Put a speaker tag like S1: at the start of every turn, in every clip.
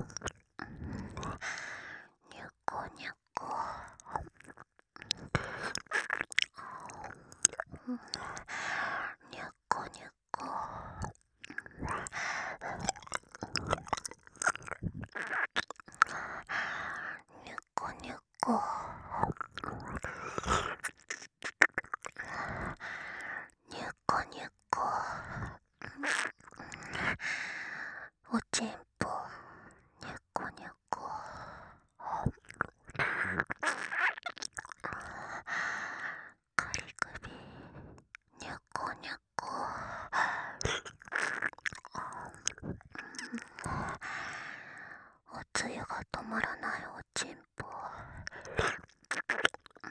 S1: にゃこにゃこ。まらないおちんぽ、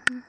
S1: うん。